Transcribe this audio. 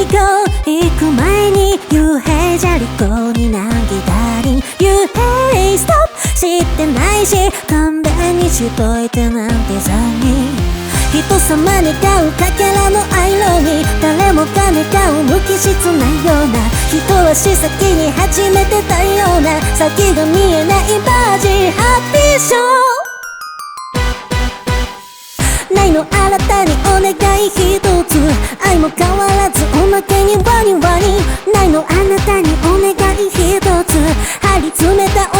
リゴ行く前に幽閉じゃりこになぎだり幽閉ストップ知ってないし勘弁にしといてなんて残に人様に買うかけらのアイロニー誰もが願う無機質なような一足先に始めてたような先が見えないバージンハッピーショーないの新たにお願い一つ愛も変わずおまけにワニワニ。ないのあなたにお願い。一つ張り詰めた